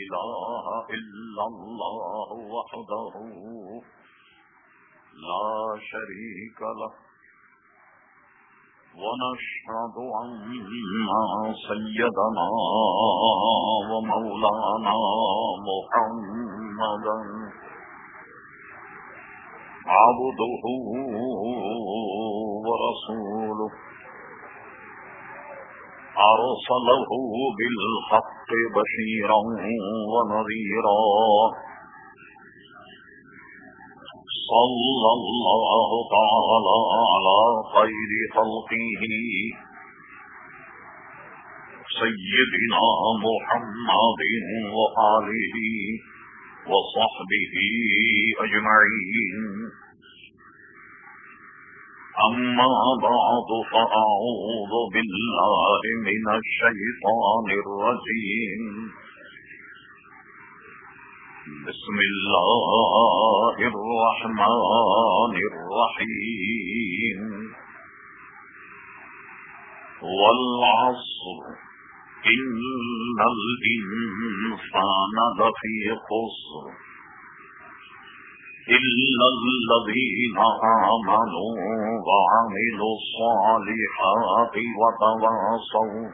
إله إلا الله وحده لا شريك له ونشهد أن سيدنا ومولانا محمدا عبده ورسوله أرسله بالحق بشيرا ونذيرا صلى الله تعالى على خير خلقه سيدنا محمد وآله وصحبه أجمعين أما بعد فأعوذ بالله من الشيطان الرجيم. بسم الله الرحمن الرحيم. والعصر. إن الإنسان لفي خسر. إلا الذين آمنوا وعملوا الصالحات وتواصوا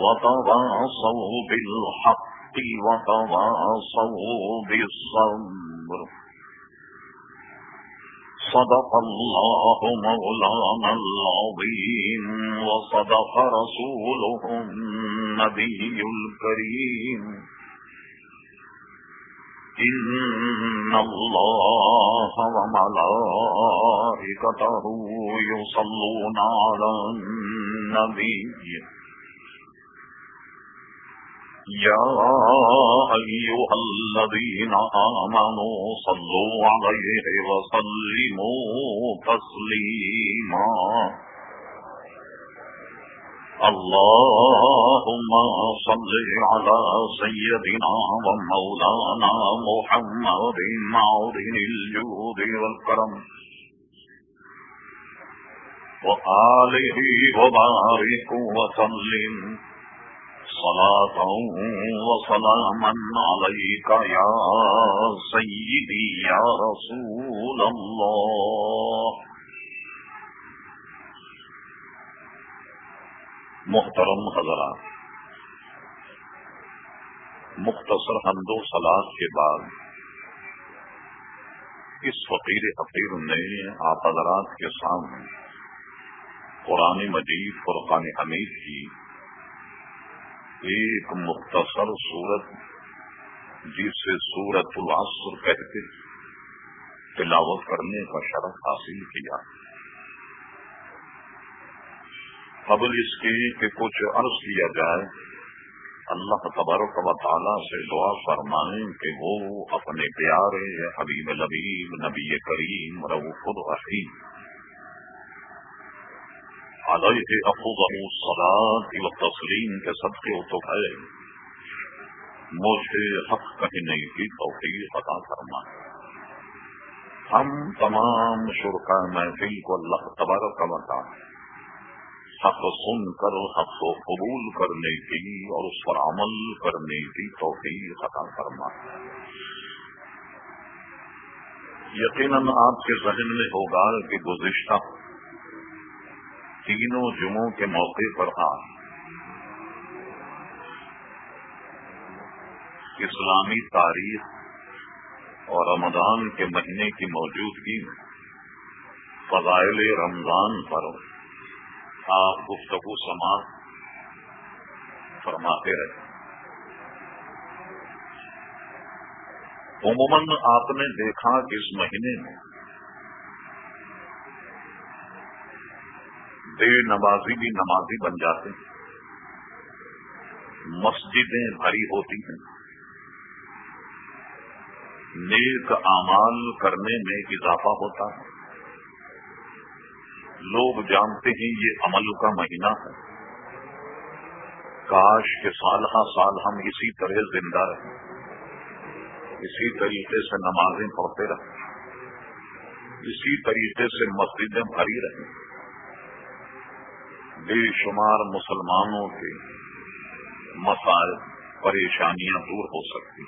وتواصوا بالحق وتواصوا بالصبر صدق الله مولانا العظيم وصدق رسوله النبي الكريم إن الله وملائكته يصلون على النبي يا أيها الذين آمنوا صلوا عليه وسلموا تسليما اللهم صل على سيدنا ومولانا محمد معدن الجود والكرم. وآله وبارك وسلم. صلاة وسلاما عليك يا سيدي يا رسول الله. محترم حضرات، مختصر حمد و سلاد کے بعد اس فقیر حقیر نے آپ حضرات کے سامنے قرآن مجید، فرقان حمید کی ایک مختصر صورت جسے سورت العصر کہتے تلاوت کرنے کا شرف حاصل کیا۔ قبل اس کی کہ کچھ عرض کیا جائے، اللہ تبارک و تعالیٰ سے دعا فرمائیں کہ وہ اپنے پیارے حبیب لبیب نبی کریم رعف الرحیم۔ علیہ افضل صلاح و تسلیم کے صدقے تو ہے مجھے حق کہنے کی توفیق عطا فرمائیں ہم تمام شرکا محفل کو اللہ تبارک و تعالیٰ حق سن کر، حق کو قبول کرنے کی اور اس پر عمل کرنے کی توفیق عطا فرما۔ یقیناً آپ کے ذہن میں ہوگا کہ گزشتہ تینوں جمعوں کے موقع پر آپ اسلامی تاریخ اور رمضان کے مہینے کی موجودگی میں فضائل رمضان پر آپ گفتگو سماعت فرماتے رہے۔ عموماً آپ نے دیکھا کہ اس مہینے میں بے نمازی بھی نمازی بن جاتے ہیں۔ مسجدیں بھری ہوتی ہیں۔ نیک اعمال کرنے میں اضافہ ہوتا ہے۔ لوگ جانتے ہیں یہ عمل کا مہینہ ہے۔ کاش کے سال سال ہم اسی طرح زندہ رہیں۔ اسی طریقے سے نمازیں پڑھتے رہیں۔ اسی طریقے سے مسجدیں بھری رہیں۔ بے شمار مسلمانوں کے مسائل، پریشانیاں دور ہو سکتی۔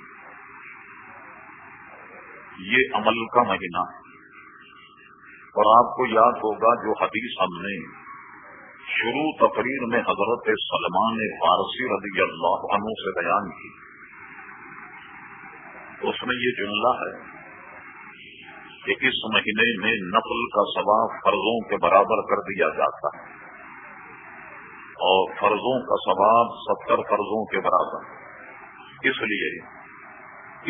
یہ عمل کا مہینہ اور آپ کو یاد ہوگا جو حدیث ہم نے شروع تقریر میں حضرت سلمان فارسی رضی اللہ عنہ سے بیان کی۔ اس میں یہ جملہ ہے کہ اس مہینے میں نقل کا ثواب فرضوں کے برابر کر دیا جاتا ہے اور فرضوں کا ثواب ستر فرضوں کے برابر۔ اس لیے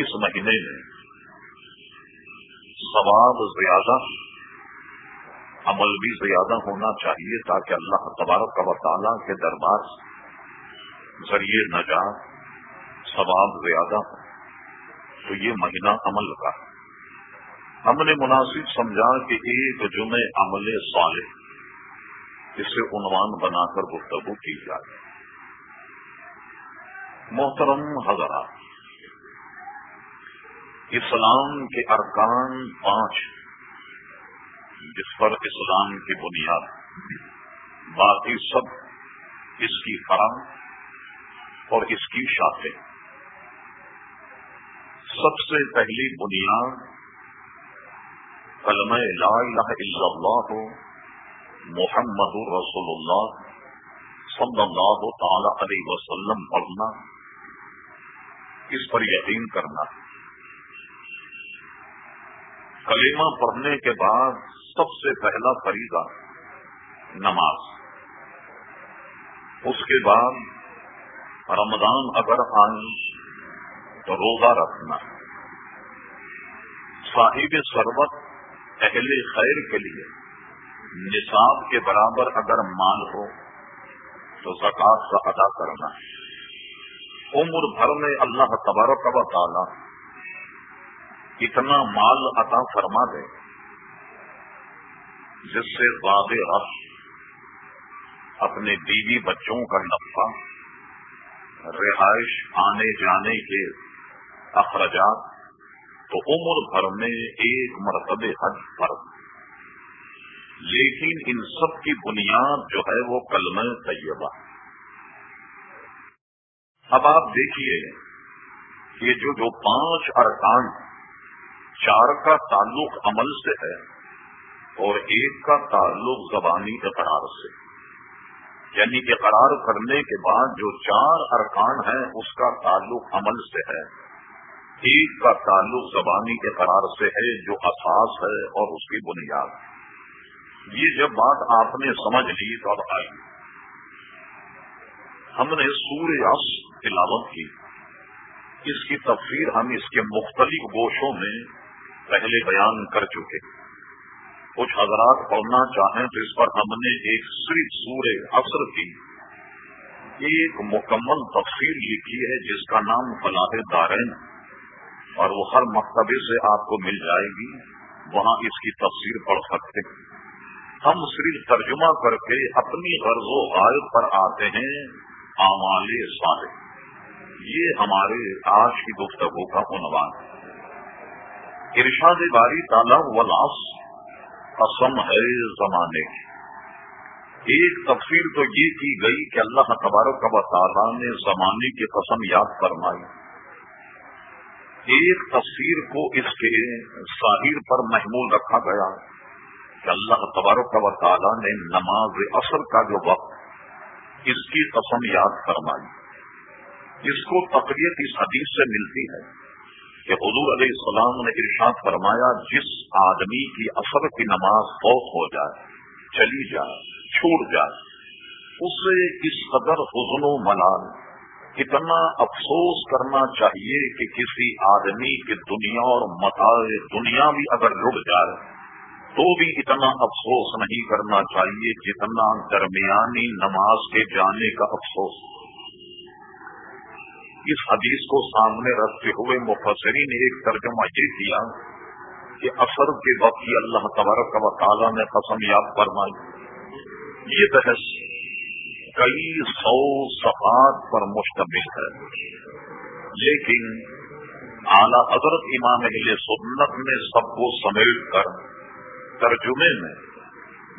اس مہینے میں ثواب زیادہ عمل بھی زیادہ ہونا چاہیے تاکہ اللہ تبارک کا تعالیٰ کے دربار ذریعے نجات، ثواب زیادہ ہو۔ تو یہ مہینہ عمل کا ہم نے مناسب سمجھا کہ ایک جمع عمل صالح اسے عنوان بنا کر گفتگو کی جائے۔ محترم حضرات، اسلام کے ارکان پانچ جس پر اسلام کی بنیاد باقی سب اس کی فرم اور اس کی شاخیں۔ سب سے پہلی بنیاد کلمہ لا الہ الا اللہ، محمد رسول اللہ صلی اللہ تعالی علیہ وسلم پڑھنا، اس پر یقین کرنا۔ کلمہ پڑھنے کے بعد سب سے پہلا فریضہ نماز۔ اس کے بعد رمضان اگر آئیں تو روزہ رکھنا۔ صاحب سربت اہل خیر کے لیے نصاب کے برابر اگر مال ہو تو زکات کا ادا کرنا۔ عمر بھر میں اللہ تبارک و تعالی اتنا مال عطا فرما دے جس سے باب رف اپنے بیوی بچوں کا نفع، رہائش، آنے جانے کے اخراجات تو عمر بھر میں ایک مرتبہ حج فرض۔ لیکن ان سب کی بنیاد جو ہے وہ کلم طیبہ۔ اب آپ دیکھیے کہ جو جو پانچ ارکان، چار کا تعلق عمل سے ہے اور ایک کا تعلق زبانی اقرار سے۔ یعنی اقرار کرنے کے بعد جو چار ارکان ہیں، اس کا تعلق عمل سے ہے۔ ایک کا تعلق زبانی کے قرار سے ہے، جو اساس ہے اور اس کی بنیاد۔ یہ جب بات آپ نے سمجھ لی تو اب آئی ہم نے سورہ اس تلاوت کی۔ اس کی تفسیر ہم اس کے مختلف گوشوں میں پہلے بیان کر چکے۔ کچھ حضرات پڑھنا چاہیں تو اس پر ہم نے ایک صرف سورہ اثر کی ایک مکمل تفسیر لکھی ہے، جس کا نام فلاح دارین اور وہ ہر مکتبے سے آپ کو مل جائے گی، وہاں اس کی تفسیر پڑھ سکتے ہیں۔ ہم صرف ترجمہ کر کے اپنی غرض و غائب پر آتے ہیں آمال سارے یہ ہمارے آج کی گفتگو کا عنوان ہے۔ ارشاد باری تالا ولاس قسم ہے زمانے کی۔ ایک تفسیر تو یہ کی گئی کہ اللہ تبارک و تعالیٰ نے زمانے کی قسم یاد فرمائی۔ ایک تصویر کو اس کے ظاہر پر محمول رکھا گیا کہ اللہ تبارک و تعالیٰ نے نماز اثر کا جو وقت اس کی قسم یاد فرمائی۔ اس کو تقریت اس حدیث سے ملتی ہے۔ کہ حضور علیہ السلام نے ارشاد فرمایا، جس آدمی کی اثر کی نماز فوت ہو جائے، چلی جائے، چھوٹ جائے، اسے اس قدر حضن و ملال اتنا افسوس کرنا چاہیے کہ کسی آدمی کی دنیا اور متا دنیا بھی اگر رک جائے، تو بھی اتنا افسوس نہیں کرنا چاہیے جتنا درمیانی نماز کے جانے کا افسوس۔ اس حدیث کو سامنے رکھتے ہوئے مفسری نے ایک ترجمہ یہ کیا کہ اثر کے وقت ہی اللہ تبارک و تعالیٰ نے قسم یاد فرمائی۔ یہ بحث کئی سو صفات پر مشتمل ہے۔ لیکن اعلی حضرت امام اہل سنت نے سب کو سمیٹ کر ترجمے میں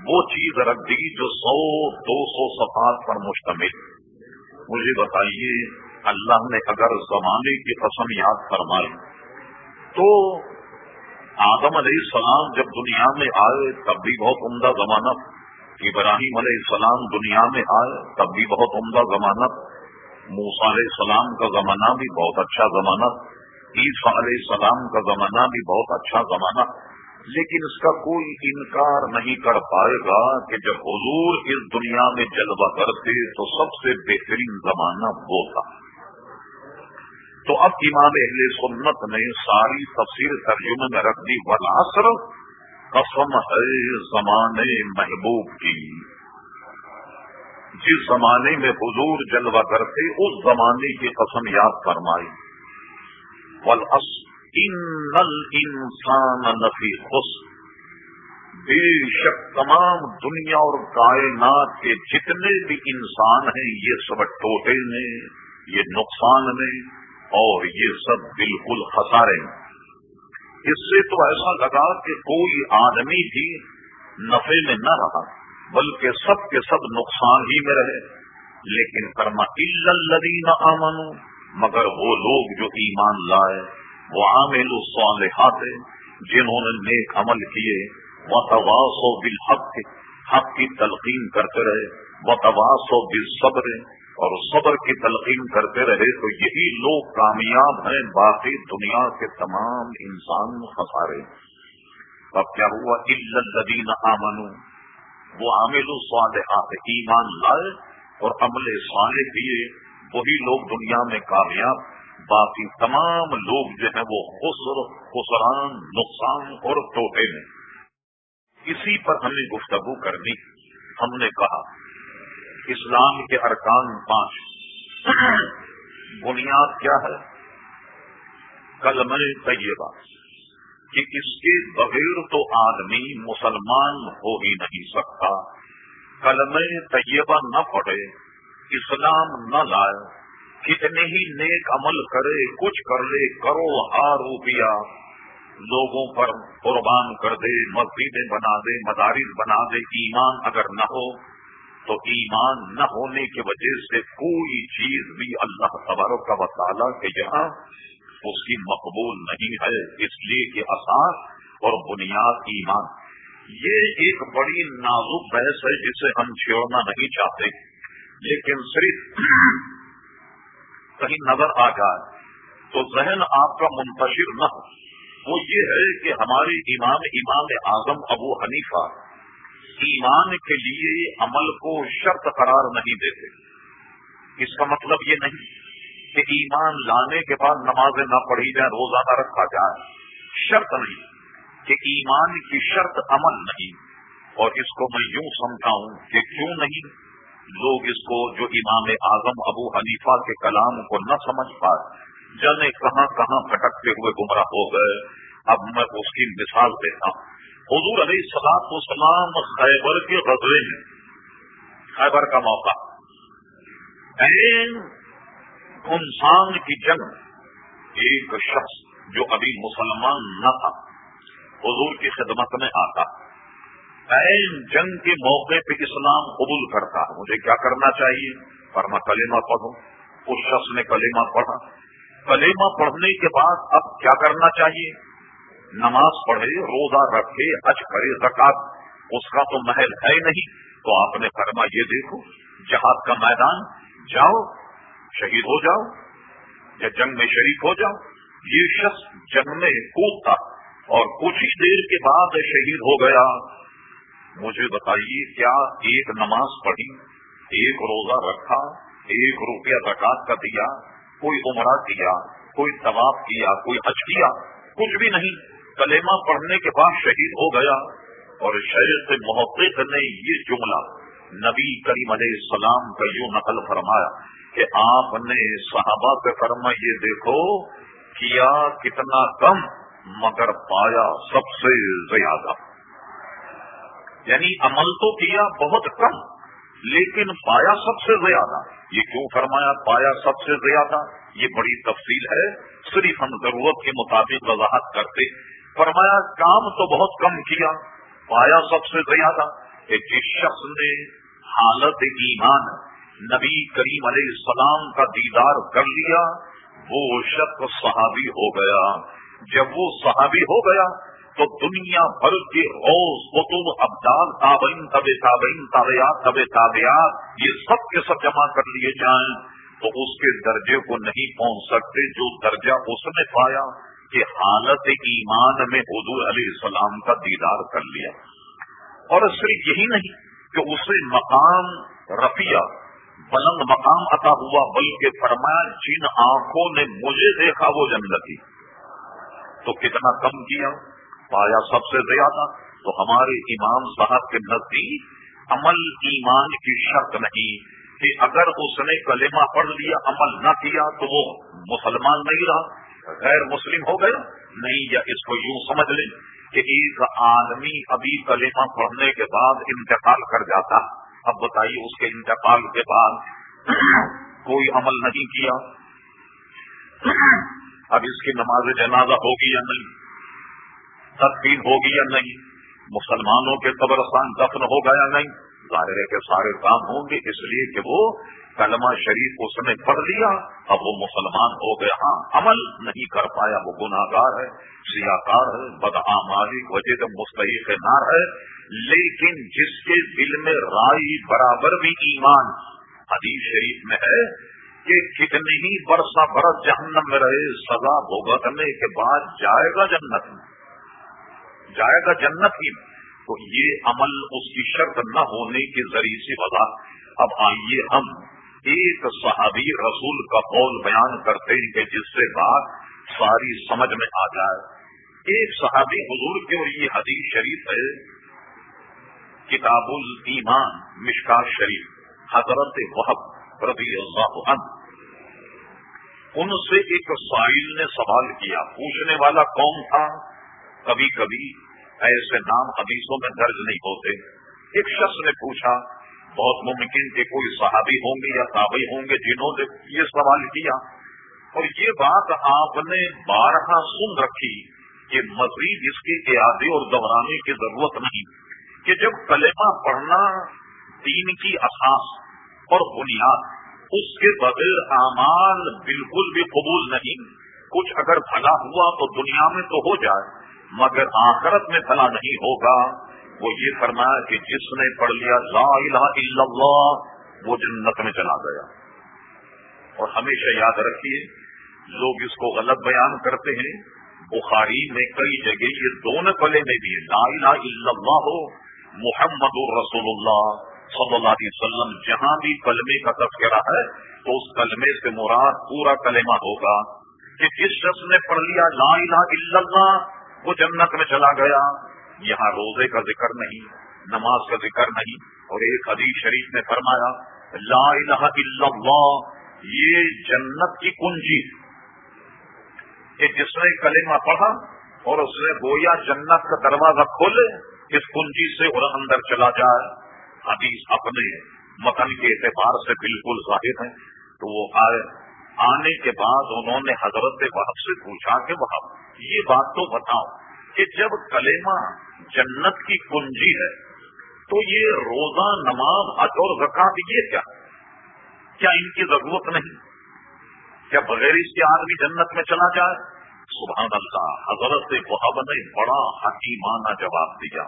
وہ چیز رکھ دی جو سو، دو سو صفات پر مشتمل۔ مجھے بتائیے اللہ نے اگر زمانے کی قسم یاد فرمائی تو آدم علیہ السلام جب دنیا میں آئے تب بھی بہت عمدہ زمانہ ابراہیم علیہ السلام دنیا میں آئے تب بھی بہت عمدہ زمانہ موسا علیہ السلام کا زمانہ بھی بہت اچھا زمانہ عیسیٰ علیہ السلام کا زمانہ بھی بہت اچھا زمانہ لیکن اس کا کوئی انکار نہیں کر پائے گا کہ جب حضور اس دنیا میں جلوہ کرتے تو سب سے بہترین زمانہ وہ تھا۔ تو اب امام اہل سنت نے ساری تفصیل ترجمے میں رکھ دی ولاسر قسم ہے زمانے محبوب کی۔ جس زمانے میں حضور جلوہ کرتے، اس زمانے کی قسم یاد فرمائی۔ ولس انسان نفی خس بے شک تمام دنیا اور کائنات کے جتنے بھی انسان ہیں، یہ سب ٹوٹے نے یہ نقصان نے اور یہ سب بالکل خسارے اس سے تو ایسا لگا کہ کوئی آدمی بھی نفے میں نہ رہا، بلکہ سب کے سب نقصان ہی میں رہے۔ لیکن کرما الدین امن مگر وہ لوگ جو ایمان لائے وہ عامل الصالحات، جنہوں نے نیک عمل کیے وہ تواس و بالحق، حق کی تلقین کرتے رہے وہ تواس و بالصبر اور صبر کی تلقین کرتے رہے تو یہی لوگ کامیاب ہیں، باقی دنیا کے تمام انسان خسارے اب کیا ہوا؟ الدین آمن وہ عامل الصالحات، ایمان لائے اور عمل صالح کیے۔ وہی لوگ دنیا میں کامیاب، باقی تمام لوگ جو ہیں وہ خسر، خسران، نقصان اور ٹوٹے میں اسی پر ہمیں گفتگو کرنی ہم نے کہا اسلام کے ارکان پانچ۔ بنیاد کیا ہے؟ کلم طیبہ، کہ اس کے بغیر تو آدمی مسلمان ہو ہی نہیں سکتا۔ کلم طیبہ نہ پڑے اسلام نہ لائے، کتنے ہی نیک عمل کرے، کچھ کر لے، کرو ہار روپیہ۔ لوگوں پر قربان کر دے، مسجدیں بنا دے، مدارس بنا دے، ایمان اگر نہ ہو تو ایمان نہ ہونے کی وجہ سے کوئی چیز بھی اللہ تبارک کا وطالعہ کے یہاں اس کی مقبول نہیں ہے۔ اس لیے کہ اثار اور بنیاد ایمان۔ یہ ایک بڑی نازک بحث ہے جسے ہم چھوڑنا نہیں چاہتے۔ لیکن صرف کہیں نظر آ جائے تو ذہن آپ کا منتشر نہ ہو۔ وہ یہ ہے کہ ہمارے امام امام اعظم ابو حنیفہ ایمان کے لیے عمل کو شرط قرار نہیں دیتے۔ اس کا مطلب یہ نہیں کہ ایمان لانے کے بعد نمازیں نہ پڑھی جائیں روزانہ رکھا جائے۔ شرط نہیں کہ ایمان کی شرط عمل نہیں۔ اور اس کو میں یوں سمجھاؤں کہ کیوں نہیں؟ لوگ اس کو جو امام اعظم ابو حنیفہ کے کلام کو نہ سمجھ پائے جانے کہاں کہاں بھٹکتے ہوئے گمراہ ہو گئے۔ اب میں اس کی مثال دیتا ہوں۔ حضور علیہ سلاد سلام خیبر کے غزلے میں، خیبر کا موقع۔ این انسان کی جنگ، ایک شخص جو ابھی مسلمان نہ تھا، حضور کی خدمت میں آتا۔ جنگ کے موقع پہ اسلام قبول کرتا۔ ہے مجھے کیا کرنا چاہیے؟ پر میں کلیمہ پڑھوں۔ اس شخص نے کلیمہ پڑھا۔ کلیمہ پڑھنے کے بعد اب کیا کرنا چاہیے؟ نماز پڑھے، روزہ رکھے، حج کرے، زکات، اس کا تو محل ہے نہیں۔ تو آپ نے فرما، یہ دیکھو، جہاد کا میدان، جاؤ، شہید ہو جاؤ، یا جنگ میں شریک ہو جاؤ۔ یہ شخص جنگ میں کودتا اور کچھ ہی دیر کے بعد شہید ہو گیا۔ مجھے بتائیے، کیا ایک نماز پڑھی، ایک روزہ رکھا، ایک روپیہ زکات کا دیا، کوئی عمرہ کیا، کوئی طواف کیا، کوئی حج کیا؟ کچھ بھی نہیں۔ کلیمہ پڑھنے کے بعد شہید ہو گیا اور شہر سے محبت نے یہ جملہ نبی کریم علیہ السلام کا یوں نقل فرمایا کہ آپ نے صحابہ پہ فرما یہ دیکھو کیا کتنا کم مگر پایا سب سے زیادہ۔ یعنی عمل تو کیا بہت کم، لیکن پایا سب سے زیادہ۔ یہ کیوں فرمایا پایا سب سے زیادہ؟ یہ بڑی تفصیل ہے، صرف ہم ضرورت کے مطابق وضاحت کرتے فرمایا کام تو بہت کم کیا، پایا سب سے زیادہ۔ کہ جس شخص نے حالت ایمان نبی کریم علیہ السلام کا دیدار کر لیا، وہ شخص صحابی ہو گیا۔ جب وہ صحابی ہو گیا، تو دنیا بھر کے روز قطب ابدال تابعین طب تابعین طابعات طب تابعات، یہ سب کے سب جمع کر لیے جائیں، تو اس کے درجے کو نہیں پہنچ سکتے جو درجہ اس نے پایا۔ کہ حالت ایمان میں حضور علیہ السلام کا دیدار کر لیا۔ اور صرف یہی نہیں کہ اسے مقام رفیہ بلند مقام عطا ہوا، بلکہ فرمایا جن آنکھوں نے مجھے دیکھا وہ جنتی۔ تو کتنا کم کیا؟ پایا سب سے زیادہ۔ تو ہمارے امام صاحب کے نزدیک عمل ایمان کی شرط نہیں کہ اگر اس نے کلمہ پڑھ لیا، عمل نہ کیا تو وہ مسلمان نہیں رہا۔ غیر مسلم ہو گیا نہیں یا اس کو یوں سمجھ لیں کہ ایک آدمی ابھی کلمہ پڑھنے کے بعد انتقال کر جاتا اب بتائیے اس کے انتقال کے بعد کوئی عمل نہیں کیا۔ اب اس کی نماز جنازہ ہوگی یا نہیں؟ تدفین ہوگی یا نہیں؟ مسلمانوں کے قبرستان دفن ہوگا یا نہیں؟ ظاہر ہے کہ سارے کام ہوں گے، اس لیے کہ وہ کلمہ شریف اس نے پڑھ لیا، اب وہ مسلمان ہو گئے ہاں عمل نہیں کر پایا، وہ گناگار ہے سیاکار ہے بدعمالی وجہ تو مستحق نار ہے۔ لیکن جس کے دل میں رائی برابر بھی ایمان، حدیث شریف میں ہے کہ کتنی ہی برسہ برس جہنم میں رہے، سزا بھگتنے کے بعد جائے گا جنت میں۔ جائے گا جنت ہی تو یہ عمل اس کی شرط نہ ہونے کے ذریعے سے وضا اب آئیے ہم ایک صحابی رسول کا قول بیان کرتے ہیں کہ جس سے بات ساری سمجھ میں آ جائے۔ ایک صحابی حضور کے اور یہ حدیث شریف ہے، کتاب المان مشکا شریف، حضرت وحب ربی اللہ عنہ۔ ان سے ایک سائل نے سوال کیا، پوچھنے والا کون تھا؟ کبھی کبھی ایسے نام حدیثوں میں درج نہیں ہوتے۔ ایک شخص نے پوچھا بہت ممکن کہ کوئی صحابی ہوں گے یا تابعی ہوں گے جنہوں نے یہ سوال کیا۔ اور یہ بات آپ نے بارہ سن رکھی کہ مزید اس کے اعادے اور دہرانے کی ضرورت نہیں کہ جب کلمہ پڑھنا دین کی اساس اور بنیاد، اس کے بغیر اعمال بالکل بھی قبول نہیں۔ کچھ اگر بھلا ہوا تو دنیا میں تو ہو جائے، مگر آخرت میں بھلا نہیں ہوگا۔ وہ یہ فرمایا کہ جس نے پڑھ لیا لا الہ الا اللہ، وہ جنت میں چلا گیا۔ اور ہمیشہ یاد رکھیے، لوگ اس کو غلط بیان کرتے ہیں۔ بخاری میں کئی جگہ یہ دونوں پلے میں بھی لا الہ الا اللہ ہو محمد الرسول اللہ صلی اللہ علیہ وسلم، جہاں بھی کلمے کا تذکرہ ہے تو اس کلمے سے مراد پورا کلمہ ہوگا کہ جس شخص نے پڑھ لیا لا الہ الا اللہ، وہ جنت میں چلا گیا۔ یہاں روزے کا ذکر نہیں، نماز کا ذکر نہیں۔ اور ایک حدیث شریف نے فرمایا، لا الہ الا اللہ، یہ جنت کی کنجی۔ کہ جس نے کلمہ پڑھا اور اس نے گویا جنت کا دروازہ کھولے، اس کنجی سے اور اندر چلا جائے۔ حدیث اپنے متن کے اعتبار سے بالکل ظاہر ہے۔ تو وہ آئے، آنے کے بعد انہوں نے حضرت وحب سے پوچھا کہ وہ یہ بات تو بتاؤ کہ جب کلمہ جنت کی کنجی ہے، تو یہ روزہ، نماز، حج اور زکات، یہ کیا؟ کیا ان کی ضرورت نہیں؟ کیا بغیر اس کے آدمی جنت میں چلا جائے؟ سبحان اللہ، حضرت وحب نے بڑا حکیمانہ جواب دیا۔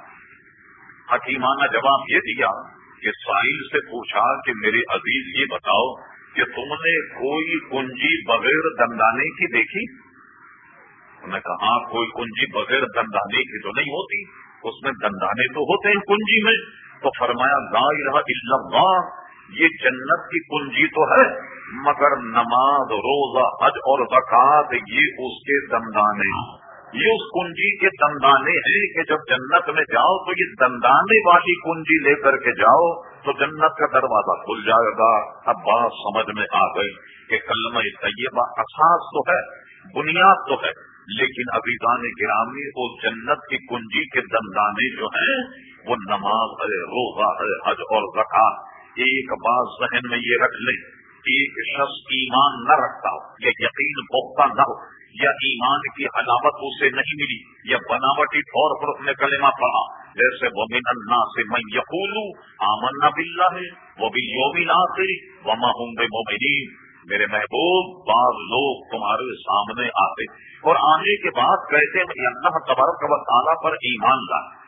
حکیمانہ جواب یہ دیا کہ ساحل سے پوچھا کہ میرے عزیز یہ بتاؤ کہ تم نے کوئی کنجی بغیر دندانے کی دیکھی؟ میں کہا ہاں, کوئی کنجی بغیر دندانے کی تو نہیں ہوتی. اس میں دندانے تو ہوتے ہیں کنجی میں۔ تو فرمایا، لا الہ الا اللہ، یہ جنت کی کنجی تو ہے، مگر نماز، روزہ، حج اور زکات یہ اس کے دندانے یہ اس کنجی کے دندانے ہیں کہ جب جنت میں جاؤ تو یہ دندانے والی کنجی لے کر کے جاؤ تو جنت کا دروازہ کھل جائے گا۔ اب بات سمجھ میں آ گئی کہ کلمہ طیبہ اساس تو ہے، بنیاد تو ہے۔ لیکن ابھی گانے گرامی وہ جنت کی کنجی کے دندانے جو ہیں، وہ نماز ہے، روزہ ہے، حج اور زکات ایک بات ذہن میں یہ رکھ لیں، ایک شخص ایمان نہ رکھتا ہو، یا یقین پختہ نہ ہو، یا ایمان کی حلاوت اسے نہیں ملی، یا بناوٹی طور پر اس نے کلمہ پڑھا۔ جیسے وہ من اللہ سے میں یقول آمن بلّہ ہے وہ بھی یوم آخری وما ہوں بے مومنین میرے محبوب، بعض لوگ تمہارے سامنے آتے۔ اور آنے کے بعد کہتے ہیں اللہ تبارک و تعالیٰ پر ایمان لائے۔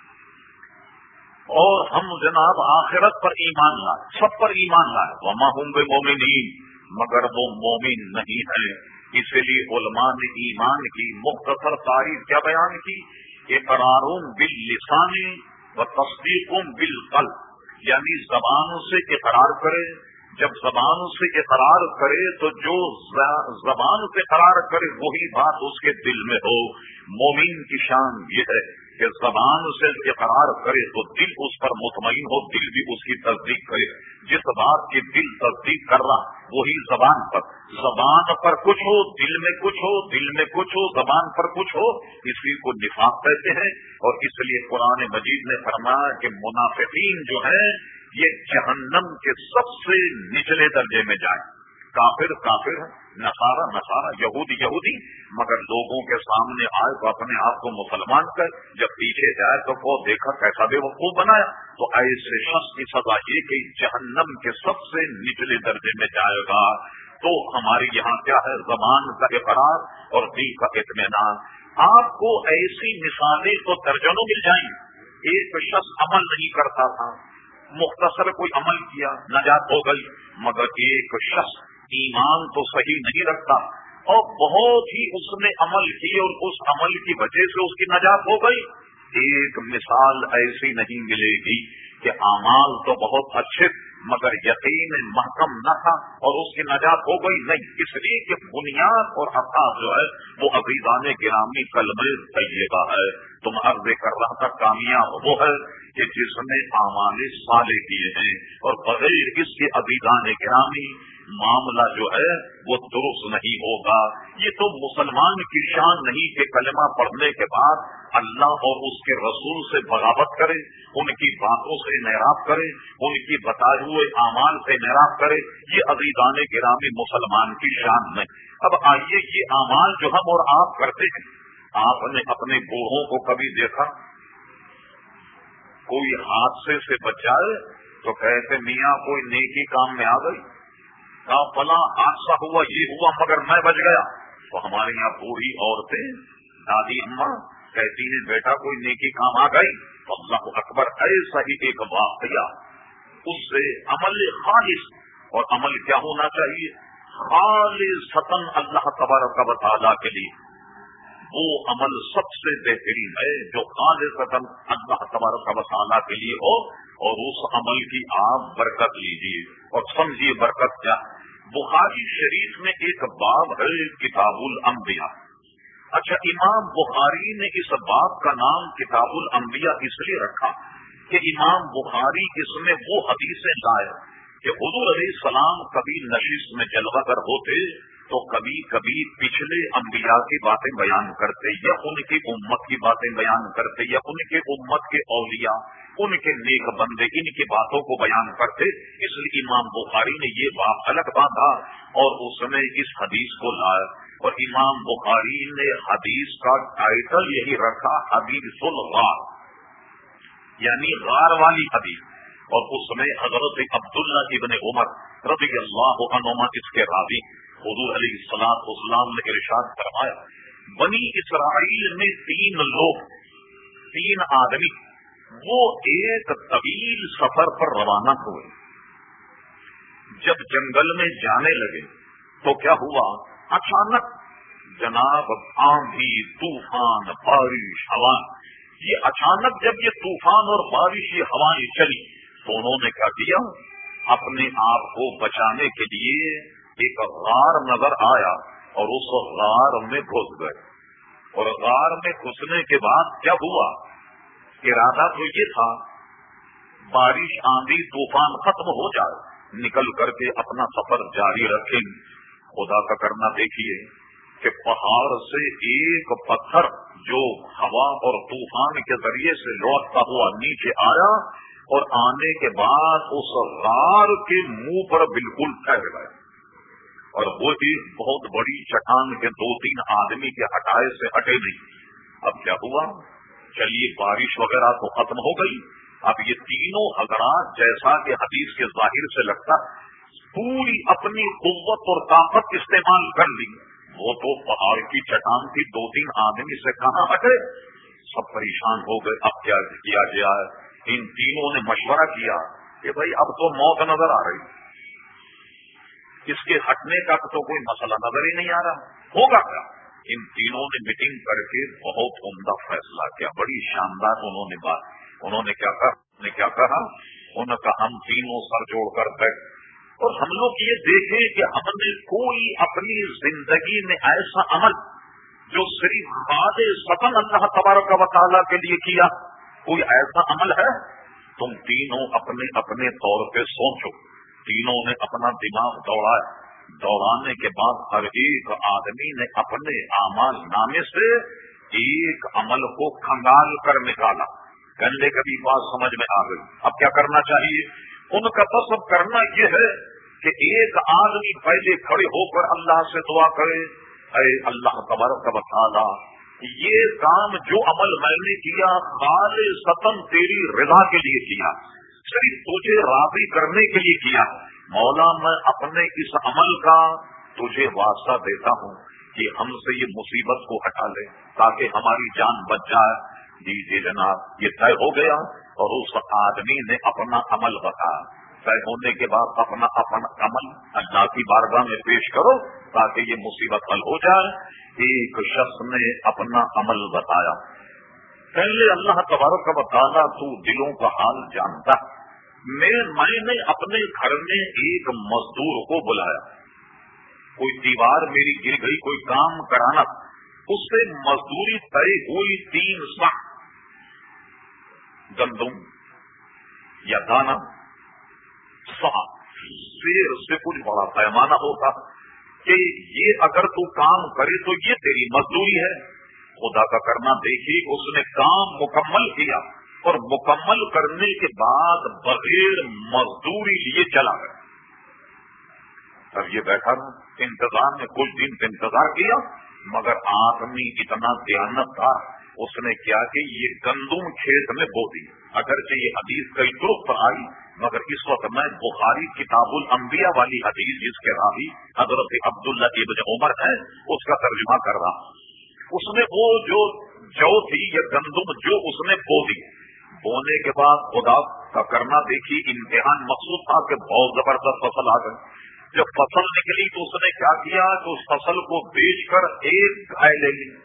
اور ہم جناب آخرت پر ایمان لائے، سب پر ایمان لائے۔ وما ہوں بے مومنین مگر وہ مومن نہیں ہے اسی لیے علماء نے ایمان کی مختصر تاریخ کیا بیان کی اقرار بل لسانی و تصدیق بل یعنی زبانوں سے اقرار کرے جب زبان سے اقرار کرے تو جو زبان سے قرار کرے وہی بات اس کے دل میں ہو۔ مومن کی شان یہ ہے کہ زبان سے اقرار کرے تو دل اس پر مطمئن ہو، دل بھی اس کی تصدیق کرے۔ جس بات کی دل تصدیق کر رہا، وہی زبان پر۔ زبان پر کچھ ہو، دل میں کچھ ہو، دل میں کچھ ہو، زبان پر کچھ ہو اسی کو نفاق کہتے ہیں۔ اور اس لیے قرآن مجید نے فرمایا کہ منافقین جو ہیں یہ جہنم کے سب سے نچلے درجے میں جائیں۔ کافر کافر نسارا نسارا یہودی یہودی، مگر لوگوں کے سامنے آئے تو اپنے آپ کو مسلمان کر، جب پیچھے جائے تو وہ دیکھا کیسا بے وقوع بنایا۔ تو ایسے شخص کی سزا یہ کہ جہنم کے سب سے نچلے درجے میں جائے گا۔ تو ہمارے یہاں کیا ہے؟ زبان کا اقرار اور دل کا اطمینان۔ آپ کو ایسی مثالیں تو درجنوں مل جائیں۔ ایک شخص عمل نہیں کرتا تھا۔ مختصر کوئی عمل کیا، نجات ہو گئی، مگر ایک شخص ایمان تو صحیح نہیں رکھتا۔ اور بہت ہی اس نے عمل کی اور اس عمل کی وجہ سے اس کی نجات ہو گئی۔ ایک مثال ایسی نہیں ملے گی کہ امال تو بہت اچھے، مگر یقین محکم نہ تھا اور اس کی نجات ہو گئی۔ نہیں، اس لیے کہ بنیاد اور اساس جو ہے، وہ ابھی گرامی کلم طیبہ ہے۔ تم عرض کر رہا تھا کامیاب وہ ہے کہ جس نے امان سالے کیے ہیں۔ اور بغیر اس کے ابھی گرامی معاملہ جو ہے وہ درست نہیں ہوگا۔ یہ تو مسلمان کی شان نہیں کہ کلمہ پڑھنے کے بعد اللہ اور اس کے رسول سے بغاوت کرے، ان کی باتوں سے نعراب کرے، ان کی بتائے ہوئے اعمال سے نعراب کرے۔ یہ عزیزان گرامی مسلمان کی شان نہیں۔ اب آئیے یہ اعمال جو ہم اور آپ کرتے ہیں آپ نے اپنے بوڑھوں کو کبھی دیکھا؟ کوئی حادثے سے بچائے تو کہتے میاں کوئی نیکی کام میں آ گئی؟ کہا، فلاں حادثہ ہوا، یہ ہوا مگر میں بچ گیا۔ تو ہمارے یہاں بوڑھی عورتیں، دادی اما کہتی ہیں، بیٹا، کوئی نیکی کام آ گئی؟ تو اللہ اکبر، ایسا ہی ایک واقعہ۔ اس سے عمل خالص، اور عمل کیا ہونا چاہیے؟ خالص ستن اللہ تبارک و تعالیٰ کے لیے۔ وہ عمل سب سے بہترین ہے جو خالص ستن اللہ تبارک و تعالیٰ کے لیے ہو اور اس عمل کی آپ برکت لیجیے اور سمجھیے برکت کیا بخاری شریف میں ایک باب ہے کتاب الانبیاء اچھا امام بخاری نے اس باب کا نام کتاب الانبیاء اس لیے رکھا کہ امام بخاری اس میں وہ حدیثیں لائے کہ حضور علیہ السلام کبھی نشست میں جلوہ کر ہوتے تو کبھی کبھی پچھلے انبیاء کی باتیں بیان کرتے یا ان کی امت کی باتیں بیان کرتے یا ان کے امت کے اولیاء، ان کے نیک بندے ان کی باتوں کو بیان کرتے، اس لیے امام بخاری نے یہ بات الگ باندھا اور اس نے اس حدیث کو لایا۔ اور امام بخاری نے حدیث کا ٹائٹل یہی رکھا، حدیث الغار یعنی غار والی حدیث۔ اور اس میں حضرت عبداللہ ابن عمر رضی اللہ عنما اس کے راوی۔ حضور علیہ السلام اسلام نے ارشاد فرمایا، بنی اسرائیل میں تین لوگ، تین آدمی، وہ ایک طویل سفر پر روانہ ہوئے۔ جب جنگل میں جانے لگے تو کیا ہوا؟ اچانک جناب آندھی، طوفان، بارش، ہوا۔ یہ اچانک جب یہ طوفان اور بارش، یہ ہوائیں چلی تو انہوں نے کیا کیا اپنے آپ کو بچانے کے لیے ایک غار نظر آیا اور اس غار میں گھس گئے۔ اور غار میں گھسنے کے بعد کیا ہوا؟ ارادہ تو یہ تھا، بارش آندھی طوفان ختم ہو جائے، نکل کر کے اپنا سفر جاری رکھیں۔ خدا کا کرنا دیکھیے کہ پہاڑ سے ایک پتھر جو ہوا اور طوفان کے ذریعے سے لوٹتا ہوا نیچے آیا اور آنے کے بعد اس غار کے منہ پر بالکل ٹھہر گئے۔ اور وہ ایک بہت بڑی چٹان کے دو تین آدمی کے ہٹائے سے ہٹے نہیں۔ اب کیا ہوا؟ چلیے، بارش وغیرہ تو ختم ہو گئی۔ اب یہ تینوں حضرات جیسا کہ حدیث کے ظاہر سے لگتا، پوری اپنی قوت اور طاقت استعمال کر لی۔ وہ تو پہاڑ کی چٹان تھی، دو تین آدمی سے کہاں ہٹے؟ سب پریشان ہو گئے۔ اب کیا کیا گیا ان تینوں نے مشورہ کیا کہ بھائی، اب تو موت نظر آ رہی۔ اس کے ہٹنے کا تو کوئی مسئلہ نظر ہی نہیں آ رہا۔ ہوگا کیا؟ ان تینوں نے میٹنگ کر کے بہت عمدہ فیصلہ کیا۔ بڑی شاندار انہوں نے بات۔ انہوں نے کیا کہا؟ نے کیا کہا؟ انہوں نے کہا، ہم تینوں سر جوڑ کر بیٹھ۔ اور ہم لوگ یہ دیکھیں کہ ہم نے کوئی اپنی زندگی میں ایسا عمل جو صرف باد سطن اللہ تبارک و تعالیٰ کے لیے کیا، کوئی ایسا عمل ہے؟ تم تینوں اپنے اپنے طور پہ سوچو۔ تینوں نے اپنا دماغ دوڑایا۔ دوڑانے کے بعد ہر ایک آدمی نے اپنے اعمال نامے سے ایک عمل کو کھنگال کر نکالا۔ گنڈے کا بھی بات سمجھ میں آ گئی۔ اب کیا کرنا چاہیے؟ ان کا تصب کرنا یہ ہے کہ ایک آدمی پہلے کھڑے ہو کر اللہ سے دعا کرے۔ اے اللہ تبارک کا بتا یہ کام جو عمل میں نے کیا خال ستم تیری رضا کے لیے کیا۔ صرف تجھے راضی کرنے کے لیے کیا مولا، میں اپنے اس عمل کا تجھے واسطہ دیتا ہوں کہ ہم سے یہ مصیبت کو ہٹا لے تاکہ ہماری جان بچ جائے۔ جی جی جناب، یہ طے ہو گیا اور اس آدمی نے اپنا عمل بتایا۔ طے ہونے کے بعد اپنا اپنا عمل اللہ کی بارگاہ میں پیش کرو تاکہ یہ مصیبت حل ہو جائے۔ ایک شخص نے اپنا عمل بتایا۔ پہلے اللہ تبارک کا بتانا تو دلوں کا حال جانتا میں میں نے اپنے گھر میں ایک مزدور کو بلایا۔ کوئی دیوار میری گر گئی، کوئی کام کرانا۔ اس سے مزدوری طے ہوئی تین سا گندم یا دانا سا شیر سے کچھ بڑا پیمانہ ہوتا کہ یہ اگر تو کام کرے تو یہ تیری مزدوری ہے۔ خدا کا کرنا دیکھی، اس نے کام مکمل کیا اور مکمل کرنے کے بعد بغیر مزدوری لیے چلا گیا۔ اب یہ بیٹھا رہا، انتظار میں کچھ دن انتظار کیا، مگر آدمی اتنا دیانت تھا، اس نے کیا کہ یہ گندم کھیت میں بو دی۔ اگرچہ یہ حدیث کئی طرق پر آئی، مگر اس وقت میں بخاری کتاب الانبیاء والی حدیث جس کے راوی حضرت عبداللہ ابن عمر ہے اس کا ترجمہ کر رہا ہوں۔ اس نے وہ جو جو تھی یا گندم جو اس نے بو دی۔ بونے کے بعد خدا کا کرنا دیکھی، امتحان مقصود تھا کہ بہت زبردست فصل آ گئی۔ جب فصل نکلی تو اس نے کیا کیا؟ تو اس فصل کو بیچ کر ایک گائے لے لی،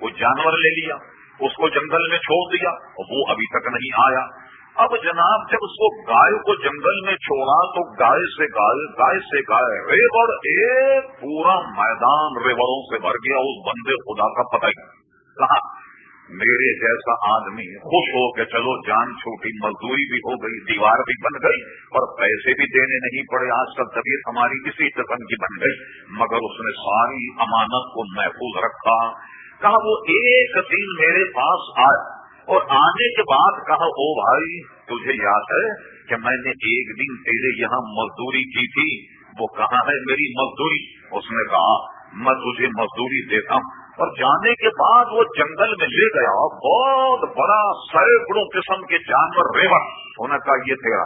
وہ جانور لے لیا، اس کو جنگل میں چھوڑ دیا اور وہ ابھی تک نہیں آیا۔ اب جناب جب اس کو گائے کو جنگل میں چھوڑا تو گائے سے گائے گائے سے گائے ریبڑ ایک پورا میدان ریبڑوں سے بھر گیا، اس بندے خدا کا پتہ ہی کہاں میرے جیسا آدمی خوش ہو کے چلو، جان چھوٹی مزدوری بھی ہو گئی، دیوار بھی بن گئی، اور پیسے بھی دینے نہیں پڑے، آج کل طبیعت ہماری اسی قسم کی بن گئی۔ مگر اس نے ساری امانت کو محفوظ رکھا۔ کہا، وہ ایک دن میرے پاس آئے۔ اور آنے کے بعد کہا، او بھائی، تجھے یاد ہے کہ میں نے ایک دن تیرے یہاں مزدوری کی تھی۔ وہ کہاں ہے میری مزدوری؟ اس نے کہا، میں تجھے مزدوری دیتا ہوں. اور جانے کے بعد وہ جنگل میں لے گیا، بہت بڑا سینکڑوں قسم کے جانور ریور ہونے کا یہ تیرا،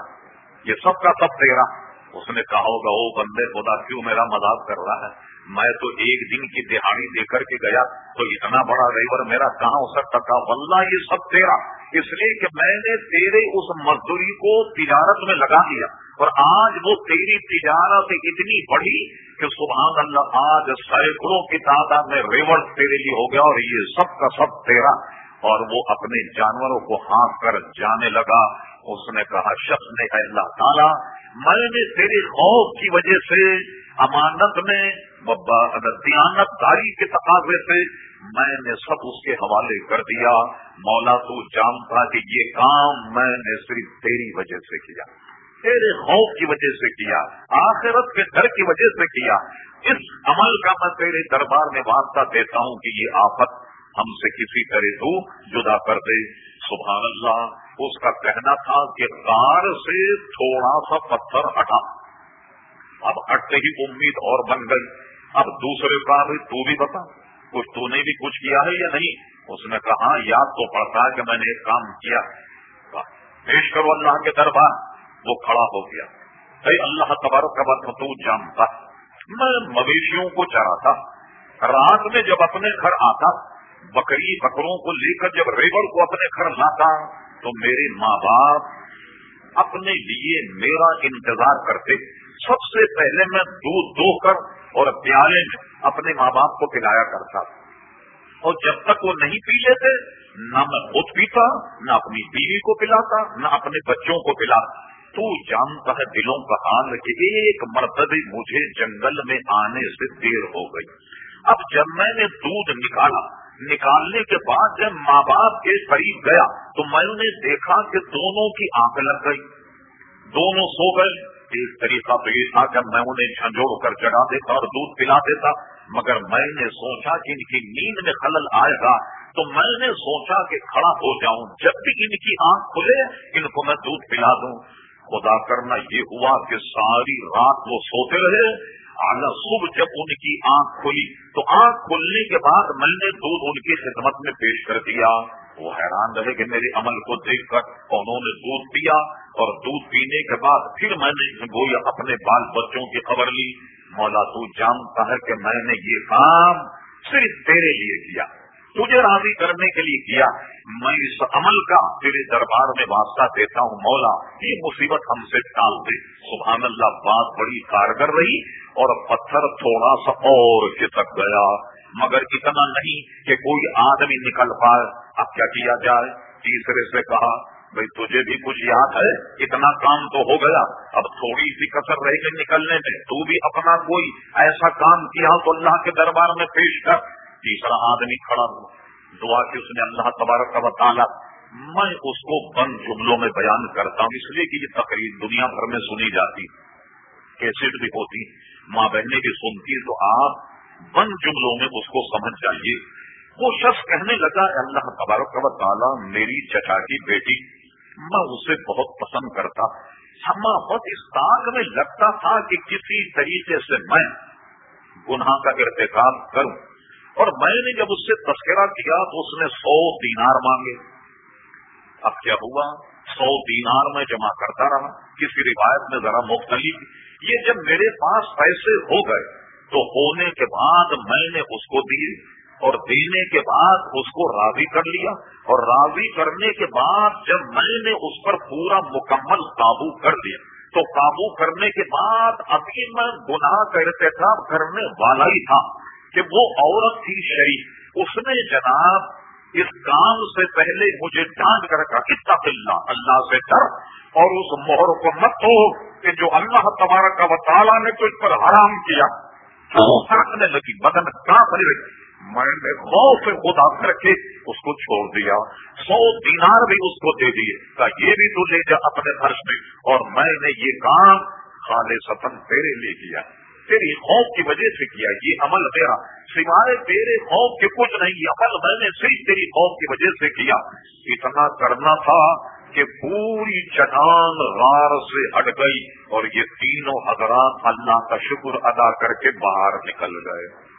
یہ سب کا سب تیرا۔ اس نے کہا، ہوگا وہ بندے، خدا کیوں میرا مذاق کر رہا ہے؟ میں تو ایک دن کی دہاڑی دے کر کے گیا تو اتنا بڑا ریور میرا کہاں ہو سکتا تھا؟ واللہ یہ سب تیرا۔ اس لیے کہ میں نے تیرے اس مزدوری کو تجارت میں لگا دیا اور آج وہ تیری تجارت اتنی بڑی کہ سبحان اللہ، آج سینکڑوں کی تعداد میں ریورس تیرے لیے ہو گیا اور یہ سب کا سب تیرا۔ اور وہ اپنے جانوروں کو ہانک کر جانے لگا۔ اس نے کہا، شخص نے اللہ تعالیٰ، میں نے تیرے خوف کی وجہ سے امانت میں دیانت داری کے تقاضے سے میں نے سب اس کے حوالے کر دیا، مولا تو جانتا کہ یہ کام میں نے صرف تیری وجہ سے کیا، تیرے خوف کی وجہ سے کیا، آخرت کے ڈر کی وجہ سے کیا۔ اس عمل کا میں تیرے دربار میں واسطہ دیتا ہوں کہ یہ آفت ہم سے کسی طرح تو جدا کر دے۔ سبحان اللہ، اس کا کہنا تھا کہ کار سے تھوڑا سا پتھر ہٹا۔ اب ہٹتے ہی امید اور بن گئی۔ اب دوسرے کام تو بھی بتا۔ کچھ تو نے بھی کچھ کیا ہے یا نہیں؟ اس نے کہا ہاں، یاد تو پڑتا ہے کہ میں نے ایک کام کیا۔ پیش کرو اللہ کے دربار۔ وہ کھڑا ہو گیا۔ اللہ، تبارک کا بات تو جانتا میں مویشیوں کو چراتا۔ رات میں جب اپنے گھر آتا، بکری بکروں کو لے کر جب ریبر کو اپنے گھر لاتا، تو میرے ماں باپ اپنے لیے میرا انتظار کرتے۔ سب سے پہلے میں دودھ دو کر اور پیالے میں اپنے ماں باپ کو پلایا کرتا اور جب تک وہ نہیں پی لیتے، نہ میں خود پیتا، نہ اپنی بیوی کو پلاتا، نہ اپنے بچوں کو پلاتا۔ تو جانتا ہے دلوں کا حال کہ ایک مرتبہ مجھے جنگل میں آنے سے دیر ہو گئی۔ اب جب میں نے دودھ نکالا، نکالنے کے بعد جب ماں باپ کے قریب گیا، تو میں نے دیکھا کہ دونوں کی آنکھ لگ گئی۔ دونوں سو گئے۔ ایک طریقہ تو یہ تھا کہ میں انہیں جھنجھوڑ کر چڑھا دیتا اور دودھ پلا دیتا مگر میں نے سوچا کہ ان کی نیند میں خلل آئے گا تو میں نے سوچا کہ کھڑا ہو جاؤں۔ جب بھی ان کی آنکھ کھلے، ان کو میں دودھ پلا دوں۔ خدا کرنا یہ ہوا کہ ساری رات وہ سوتے رہے۔ آنا صبح جب ان کی آنکھ کھلی، تو آنکھ کھلنے کے بعد میں نے دودھ ان کی خدمت میں پیش کر دیا۔ وہ حیران رہے کہ میرے عمل کو دیکھ کر انہوں نے دودھ پیا اور دودھ پینے کے بعد پھر میں نے گویا اپنے بال بچوں کی خبر لی۔ مولا تو جانتا ہے کہ میں نے یہ کام صرف تیرے لیے کیا، تجھے راضی کرنے کے لیے کیا۔ میں اس عمل کا تیرے دربار میں واسطہ دیتا ہوں، مولا، یہ مصیبت ہم سے ٹال دے۔ سبحان اللہ، بات بڑی کارگر رہی اور پتھر تھوڑا سا اور کھسک گیا۔ مگر اتنا نہیں کہ کوئی آدمی نکل پائے۔ اب کیا کیا جائے؟ تیسرے سے کہا بھائی تجھے بھی کچھ یاد ہے؟ اتنا کام تو ہو گیا۔ اب تھوڑی سی کسر رہ گئی نکلنے میں۔ تو بھی اپنا کوئی ایسا کام کیا تو اللہ کے دربار میں پیش کر۔ تیسرا آدمی کھڑا ہوا۔ دعا کی اس نے اللہ تبارک کا بتانا میں اس کو بند جملوں میں بیان کرتا ہوں، اس لیے کہ یہ تقریر دنیا بھر میں سنی جاتی کیسٹ بھی ہوتی، ماں بہنیں بھی سنتی تو آپ بند جملوں میں اس کو سمجھ جائیے۔ وہ شخص کہنے لگا اللہ تبارک کا تعالیٰ، میری چچا کی بیٹی، میں اسے بہت پسند کرتا ہما بہت اس تاغ میں لگتا تھا کہ کسی طریقے سے میں گناہ کا ارتقاب کروں اور میں نے جب اس سے تذکرہ کیا تو اس نے سو دینار مانگے۔ اب کیا ہوا؟ سو دینار میں جمع کرتا رہا۔ کسی روایت میں ذرا مختلف۔ یہ جب میرے پاس پیسے ہو گئے تو ہونے کے بعد میں نے اس کو دیے۔ اور دینے کے بعد اس کو راضی کر لیا اور راضی کرنے کے بعد جب میں نے اس پر پورا مکمل قابو کر دیا تو قابو کرنے کے بعد ابھی میں گناہ کا ارتقاب کرنے والا ہی تھا کہ وہ عورت تھی شریف اس نے جناب اس کام سے پہلے مجھے ڈانٹ کر رکھا کتنا اللہ اللہ سے ڈر اور اس مہر کو مت ہو کہ جو اللہ تبارک کا وطالعہ نے تو اس پر حرام کیا۔ سرکنے لگی بدن کہاں بنے لگی میں نے خوف سے کر کے اس کو چھوڑ دیا۔ سو دینار بھی اس کو دے دیے۔ کہ یہ بھی تو لے جا اپنے فرش میں۔ اور میں نے یہ کام خالے ستن تیرے لے کیا۔ تیری خوف کی وجہ سے کیا یہ عمل تیرا سوائے تیرے خوف کے کچھ نہیں، یہ عمل میں نے صرف تیری خوف کی وجہ سے کیا۔ اتنا کرنا تھا کہ پوری چٹان غار سے ہٹ گئی اور یہ تینوں حضرات اللہ کا شکر ادا کر کے باہر نکل گئے۔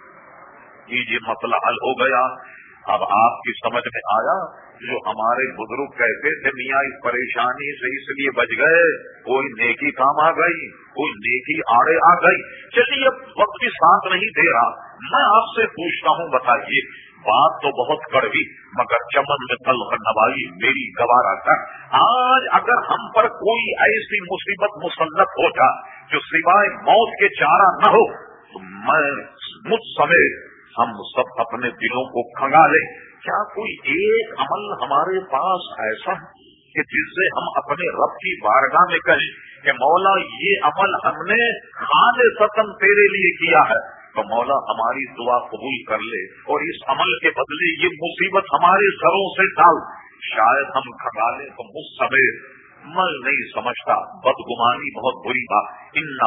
یہ مسئلہ حل ہو گیا۔ اب آپ کی سمجھ میں آیا جو ہمارے بزرگ کہتے تھے، میاں، اس پریشانی سے اس لیے بچ گئے، کوئی نیکی کام آ گئی، کوئی نیکی آڑے آ گئی۔ چلیے وقت بھی ساتھ نہیں دے رہا۔ میں آپ سے پوچھتا ہوں، بتائیے، بات تو بہت کڑوی، مگر چمن میں تل نوائی میری گوارا کر۔ آج اگر ہم پر کوئی ایسی مصیبت مسلط ہو جائے جو سوائے موت کے چارہ نہ ہو، تو میں مجھ سمیت ہم سب اپنے دلوں کو کھنگا لیں۔ کیا کوئی ایک عمل ہمارے پاس ایسا ہے کہ جس سے ہم اپنے رب کی بارگاہ میں کہیں کہ مولا یہ عمل ہم نے خان ستم تیرے لیے کیا ہے؟ تو مولا ہماری دعا قبول کر لے اور اس عمل کے بدلے یہ مصیبت ہمارے سروں سے ڈال۔ شاید ہم کھگا لیں تو مجھ سمیت میں نہیں سمجھتا۔ بدگمانی بہت بری بات۔ ان نہ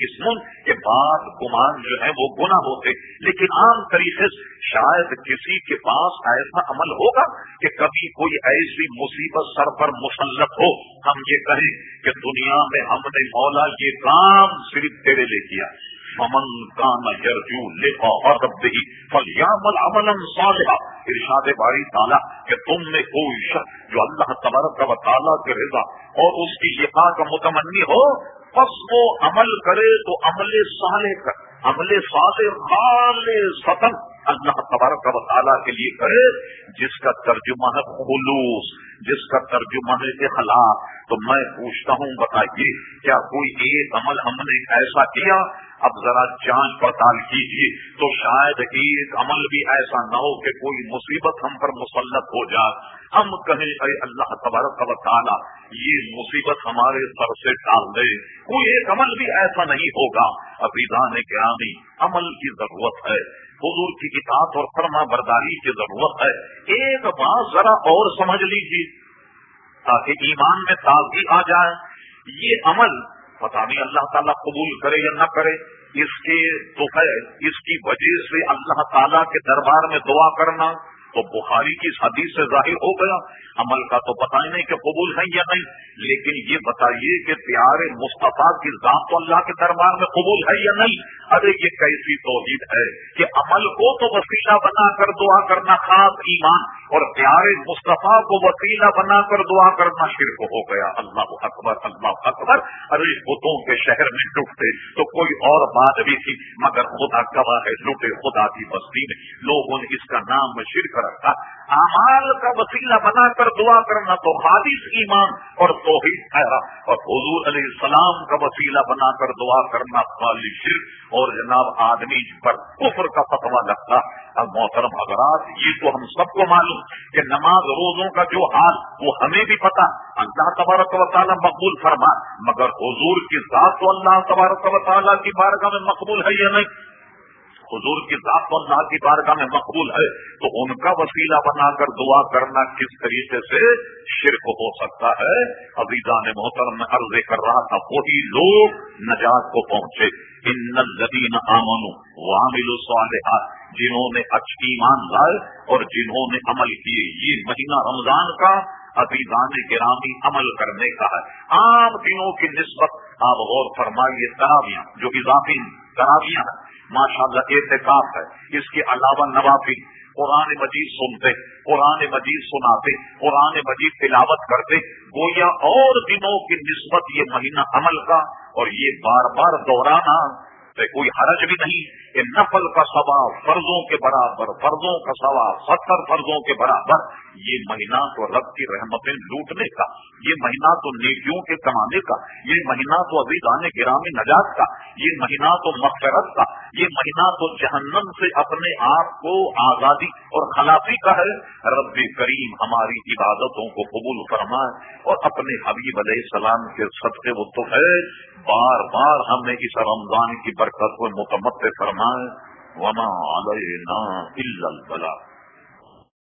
اسم۔ کے بعد گمان جو ہے وہ گنا ہوتے۔ لیکن عام طریقے سے شاید کسی کے پاس ایسا عمل ہوگا کہ کبھی کوئی ایسی مصیبت سر پر مسلط ہو۔ ہم یہ کہیں کہ دنیا میں ہم نے مولا یہ کام صرف تیرے لے کیا۔ فمن کا نرجو لکھا اور فلیامل عمل صالحا. ارشاد باری تعالیٰ کہ تم میں کوئی شخص جو اللہ تبارک و تعالیٰ کے رضا اور اس کی لکھا کا متمنی ہو بس وہ عمل کرے تو عمل صالح کر، عمل صالح خال اللہ تبارک و تعالیٰ کے لیے کرے، جس کا ترجمہ ہے خلوص، جس کا ترجمہ ہے اخلاق. تو میں پوچھتا ہوں، بتائیے، کیا کوئی ایک عمل ہم نے ایسا کیا اب ذرا جانچ پڑتال کیجیے تو شاید ایک عمل بھی ایسا نہ ہو کہ کوئی مصیبت ہم پر مسلط ہو جائے۔ ہم کہیں، اے اللہ تبارک و تعالیٰ، یہ مصیبت ہمارے سر سے ڈال دے۔ کوئی ایک عمل بھی ایسا نہیں ہوگا۔ ابھی دانے کے آنی عمل کی ضرورت ہے۔ حضور کی کتاب اور فرما برداری کی ضرورت ہے۔ ایک بات ذرا اور سمجھ لیجیے تاکہ ایمان میں تازگی آ جائے۔ یہ عمل پتا نہیں اللہ تعالیٰ قبول کرے یا نہ کرے، اس کے تو ہے اس کی وجہ سے اللہ تعالیٰ کے دربار میں دعا کرنا تو بخاری کی حدیث سے ظاہر ہو گیا، عمل کا تو پتا ہی نہیں کہ قبول ہے یا نہیں، لیکن یہ بتائیے کہ پیارے مصطفیٰ کی ذات تو اللہ کے دربار میں قبول ہے یا نہیں؟ ارے، یہ کیسی توحید ہے کہ عمل کو تو وسیلہ بنا کر دعا کرنا خاص ایمان، اور پیارے مصطفیٰ کو وسیلہ بنا کر دعا کرنا شرک ہو گیا۔ اللہ اکبر اللہ اکبر۔ ارے، بتوں کے شہر میں ڈٹتے تو کوئی اور بات بھی تھی، مگر خدا گواہ ہے لٹے خدا کی بستی میں۔ لوگوں نے اس کا نام شرک رکھا۔ امال کا وسیلہ بنا کر دعا کرنا تو حادث ایمان اور توحید ہے۔ اور حضور علیہ السلام کا وسیلہ بنا کر دعا کرنا خالی شرک اور جناب آدمی پر کفر کا فتوا لگتا۔ اب محترم حضرات یہ تو ہم سب کو معلوم کہ نماز روزوں کا جو حال، وہ ہمیں بھی پتا۔ اللہ تبارک و تعالیٰ مقبول فرما مگر حضور کی ذات تو اللہ تبارک و تعالیٰ کی بارگاہ میں مقبول ہے یا نہیں؟ حضور کی ذات و اللہ کی بارگاہ میں مقبول ہے، تو ان کا وسیلہ بنا کر دعا کرنا کس طریقے سے شرک ہو سکتا ہے؟ ابھی جان محترم میں عرض کر رہا تھا، وہی لوگ نجات کو پہنچے۔ ان الدین امن وامل صالحات جنہوں نے اچھی ایمان لائے اور جنہوں نے عمل کیے۔ یہ مہینہ رمضان کا ابھی دان گرامی عمل کرنے کا ہے۔ عام دنوں کی نسبت آپ غور فرمائیے، تراویاں جو اضافی تراویاں ہیں ماشاء اللہ احتکاف ہے، اس کے علاوہ نوافی قرآن مجید سنتے، قرآن مجید سناتے، قرآن مجید تلاوت کرتے، گویا اور دنوں کی نسبت یہ مہینہ عمل کا اور یہ بار بار دوہرانا کوئی حرج بھی نہیں کہ نفل کا ثواب فرضوں کے برابر فرضوں کا ثواب ستر فرضوں کے برابر یہ مہینہ تو رب کی رحمتیں لوٹنے کا، یہ مہینہ تو نیکیوں کے کمانے کا، یہ مہینہ تو ابھی دانے گرامی نجات کا، یہ مہینہ تو مغفرت کا، یہ مہینہ تو جہنم سے اپنے آپ کو آزادی اور خلافی کا ہے۔ رب کریم ہماری عبادتوں کو قبول فرمائے اور اپنے حبیب علیہ السلام کے صدقے وہ تو ہے۔ بار بار ہمیں اس رمضان کی برکت کو مکمت فرمائے۔ وما علینا الا البلاغ